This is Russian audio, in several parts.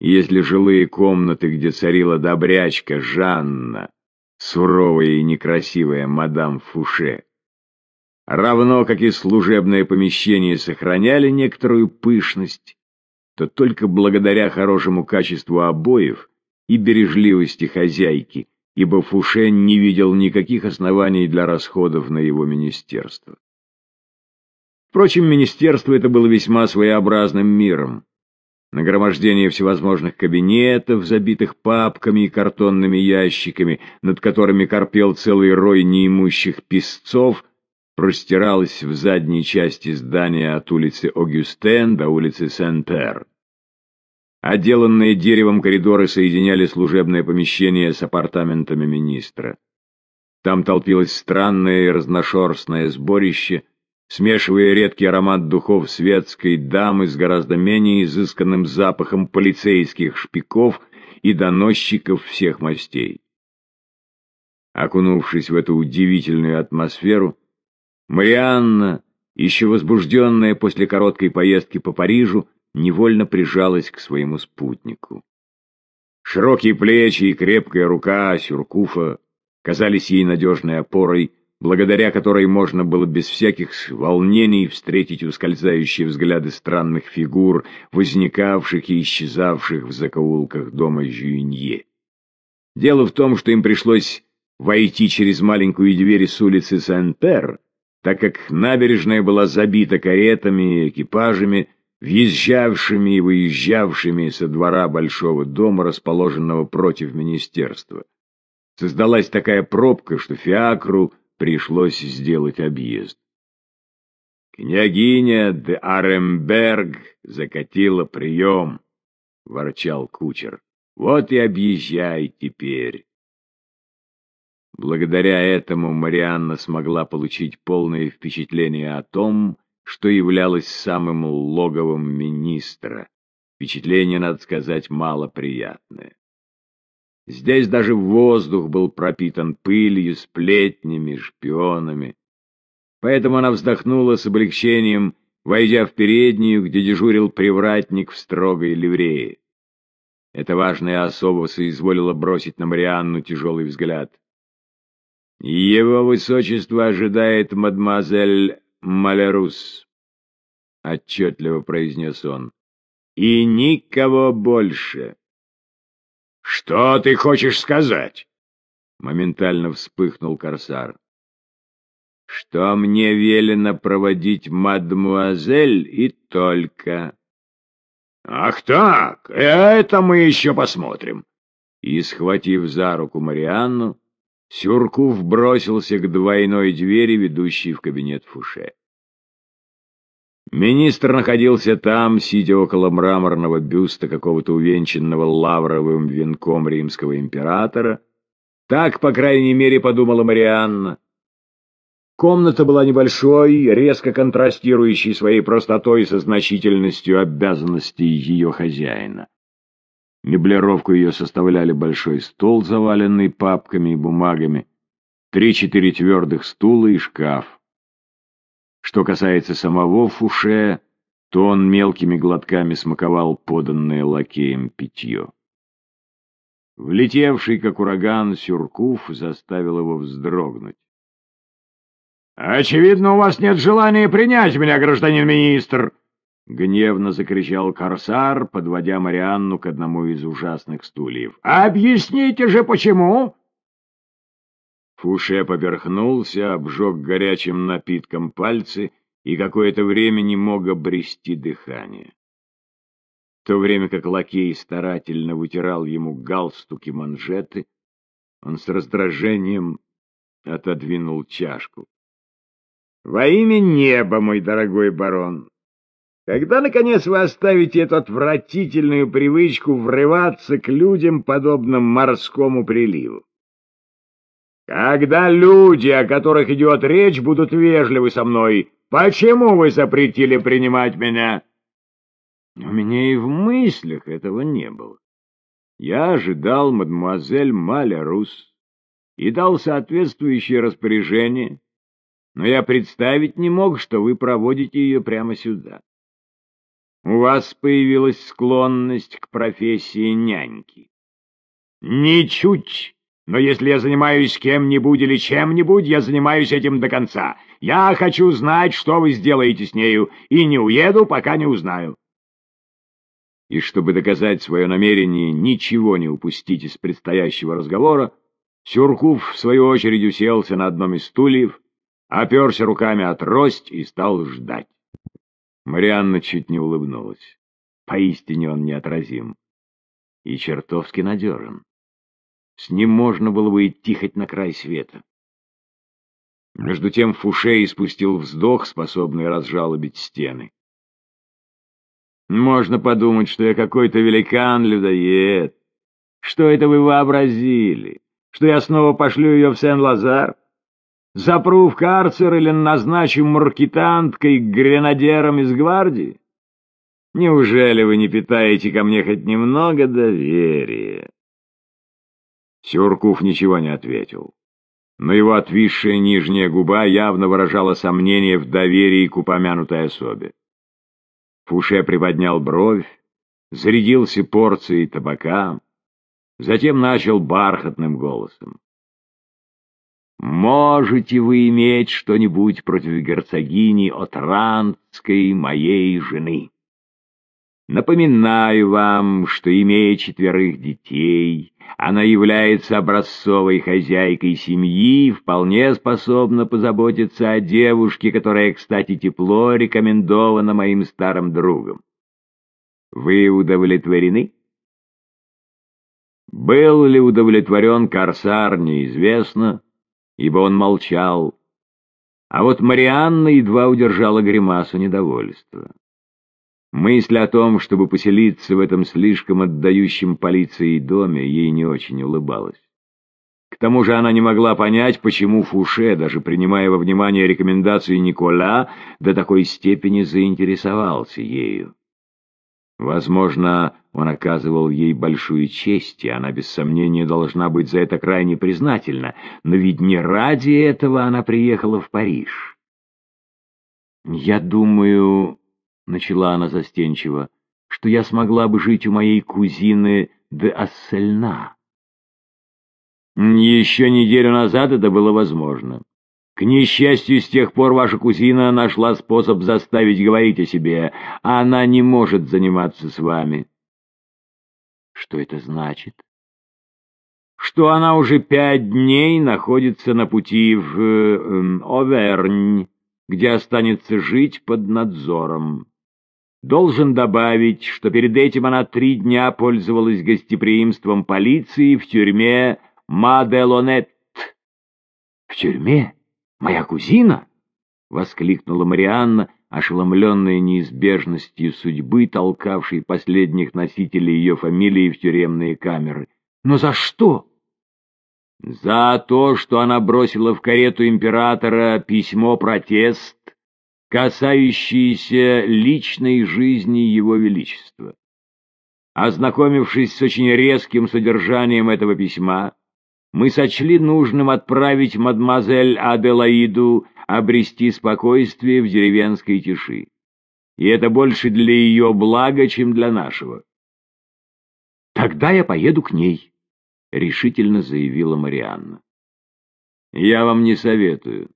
если жилые комнаты, где царила добрячка Жанна, суровая и некрасивая мадам Фуше, равно как и служебное помещение сохраняли некоторую пышность, то только благодаря хорошему качеству обоев и бережливости хозяйки, ибо Фуше не видел никаких оснований для расходов на его министерство. Впрочем, министерство это было весьма своеобразным миром. Нагромождение всевозможных кабинетов, забитых папками и картонными ящиками, над которыми корпел целый рой неимущих песцов, простиралось в задней части здания от улицы Огюстен до улицы Сен-Пер. Отделанные деревом коридоры соединяли служебное помещение с апартаментами министра. Там толпилось странное и разношерстное сборище — смешивая редкий аромат духов светской дамы с гораздо менее изысканным запахом полицейских шпиков и доносчиков всех мастей. Окунувшись в эту удивительную атмосферу, Марианна, еще возбужденная после короткой поездки по Парижу, невольно прижалась к своему спутнику. Широкие плечи и крепкая рука Сюркуфа казались ей надежной опорой, благодаря которой можно было без всяких волнений встретить ускользающие взгляды странных фигур, возникавших и исчезавших в закоулках дома Жюинье. Дело в том, что им пришлось войти через маленькую дверь с улицы Сен-Пер, так как набережная была забита каретами и экипажами, въезжавшими и выезжавшими со двора большого дома, расположенного против министерства. Создалась такая пробка, что Фиакру пришлось сделать объезд. «Княгиня де Аремберг закатила прием», — ворчал кучер. «Вот и объезжай теперь». Благодаря этому Марианна смогла получить полное впечатление о том, что являлось самым логовым министра. Впечатление, надо сказать, малоприятное. Здесь даже воздух был пропитан пылью, сплетнями, шпионами. Поэтому она вздохнула с облегчением, войдя в переднюю, где дежурил привратник в строгой ливрее. Эта важная особа соизволила бросить на Марианну тяжелый взгляд. «Его высочество ожидает мадемуазель Малерус», — отчетливо произнес он, — «и никого больше». «Что ты хочешь сказать?» Моментально вспыхнул корсар. «Что мне велено проводить мадмуазель и только...» «Ах так, это мы еще посмотрим!» И, схватив за руку Марианну, Сюркув бросился к двойной двери, ведущей в кабинет Фуше. Министр находился там, сидя около мраморного бюста какого-то увенчанного лавровым венком римского императора. Так, по крайней мере, подумала Марианна. Комната была небольшой, резко контрастирующей своей простотой со значительностью обязанностей ее хозяина. Меблировку ее составляли большой стол, заваленный папками и бумагами, три-четыре твердых стула и шкаф. Что касается самого Фуше, то он мелкими глотками смаковал поданное лакеем питье. Влетевший, как ураган, Сюркуф заставил его вздрогнуть. «Очевидно, у вас нет желания принять меня, гражданин министр!» Гневно закричал Корсар, подводя Марианну к одному из ужасных стульев. «Объясните же, почему!» Фуше поверхнулся, обжег горячим напитком пальцы и какое-то время не мог обрести дыхание. В то время как лакей старательно вытирал ему галстуки манжеты, он с раздражением отодвинул чашку. — Во имя неба, мой дорогой барон! Когда, наконец, вы оставите эту отвратительную привычку врываться к людям, подобным морскому приливу? Когда люди, о которых идет речь, будут вежливы со мной, почему вы запретили принимать меня? У меня и в мыслях этого не было. Я ожидал мадемуазель Маля Рус и дал соответствующее распоряжение, но я представить не мог, что вы проводите ее прямо сюда. у вас появилась склонность к профессии няньки. Ничуть! Но если я занимаюсь кем-нибудь или чем-нибудь, я занимаюсь этим до конца. Я хочу знать, что вы сделаете с нею, и не уеду, пока не узнаю. И чтобы доказать свое намерение ничего не упустить из предстоящего разговора, Сюркув, в свою очередь, уселся на одном из стульев, оперся руками от трость и стал ждать. Марианна чуть не улыбнулась. Поистине он неотразим и чертовски надежен. С ним можно было бы идти хоть на край света. Между тем Фуше испустил вздох, способный разжалобить стены. Можно подумать, что я какой-то великан-людоед. Что это вы вообразили? Что я снова пошлю ее в Сен-Лазар? Запру в карцер или назначу маркетанткой гренадером из гвардии? Неужели вы не питаете ко мне хоть немного доверия? Сюркув ничего не ответил, но его отвисшая нижняя губа явно выражала сомнение в доверии к упомянутой особе. Фуше приподнял бровь, зарядился порцией табака, затем начал бархатным голосом. «Можете вы иметь что-нибудь против герцогини Отранской, моей жены?» Напоминаю вам, что, имея четверых детей, она является образцовой хозяйкой семьи и вполне способна позаботиться о девушке, которая, кстати, тепло рекомендована моим старым другом. Вы удовлетворены? Был ли удовлетворен Корсар, неизвестно, ибо он молчал. А вот Марианна едва удержала гримасу недовольства. Мысль о том, чтобы поселиться в этом слишком отдающем полиции доме, ей не очень улыбалась. К тому же она не могла понять, почему Фуше, даже принимая во внимание рекомендации Никола, до такой степени заинтересовался ею. Возможно, он оказывал ей большую честь, и она без сомнения должна быть за это крайне признательна, но ведь не ради этого она приехала в Париж. «Я думаю, начала она застенчиво, — что я смогла бы жить у моей кузины де Ассельна. Еще неделю назад это было возможно. К несчастью, с тех пор ваша кузина нашла способ заставить говорить о себе, а она не может заниматься с вами. Что это значит? Что она уже пять дней находится на пути в э, Овернь, где останется жить под надзором. Должен добавить, что перед этим она три дня пользовалась гостеприимством полиции в тюрьме Маделонет. «В тюрьме? Моя кузина?» — воскликнула Марианна, ошеломленная неизбежностью судьбы, толкавшей последних носителей ее фамилии в тюремные камеры. «Но за что?» «За то, что она бросила в карету императора письмо-протест касающиеся личной жизни Его Величества. Ознакомившись с очень резким содержанием этого письма, мы сочли нужным отправить мадемуазель Аделаиду обрести спокойствие в деревенской тиши. И это больше для ее блага, чем для нашего. «Тогда я поеду к ней», — решительно заявила Марианна. «Я вам не советую.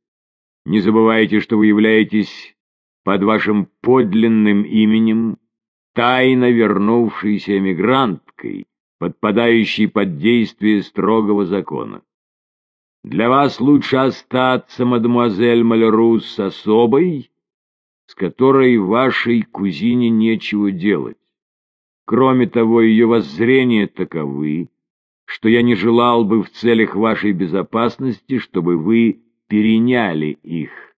Не забывайте, что вы являетесь под вашим подлинным именем тайно вернувшейся эмигранткой, подпадающей под действие строгого закона. Для вас лучше остаться, мадемуазель Малерус, с особой, с которой вашей кузине нечего делать. Кроме того, ее воззрения таковы, что я не желал бы в целях вашей безопасности, чтобы вы переняли их.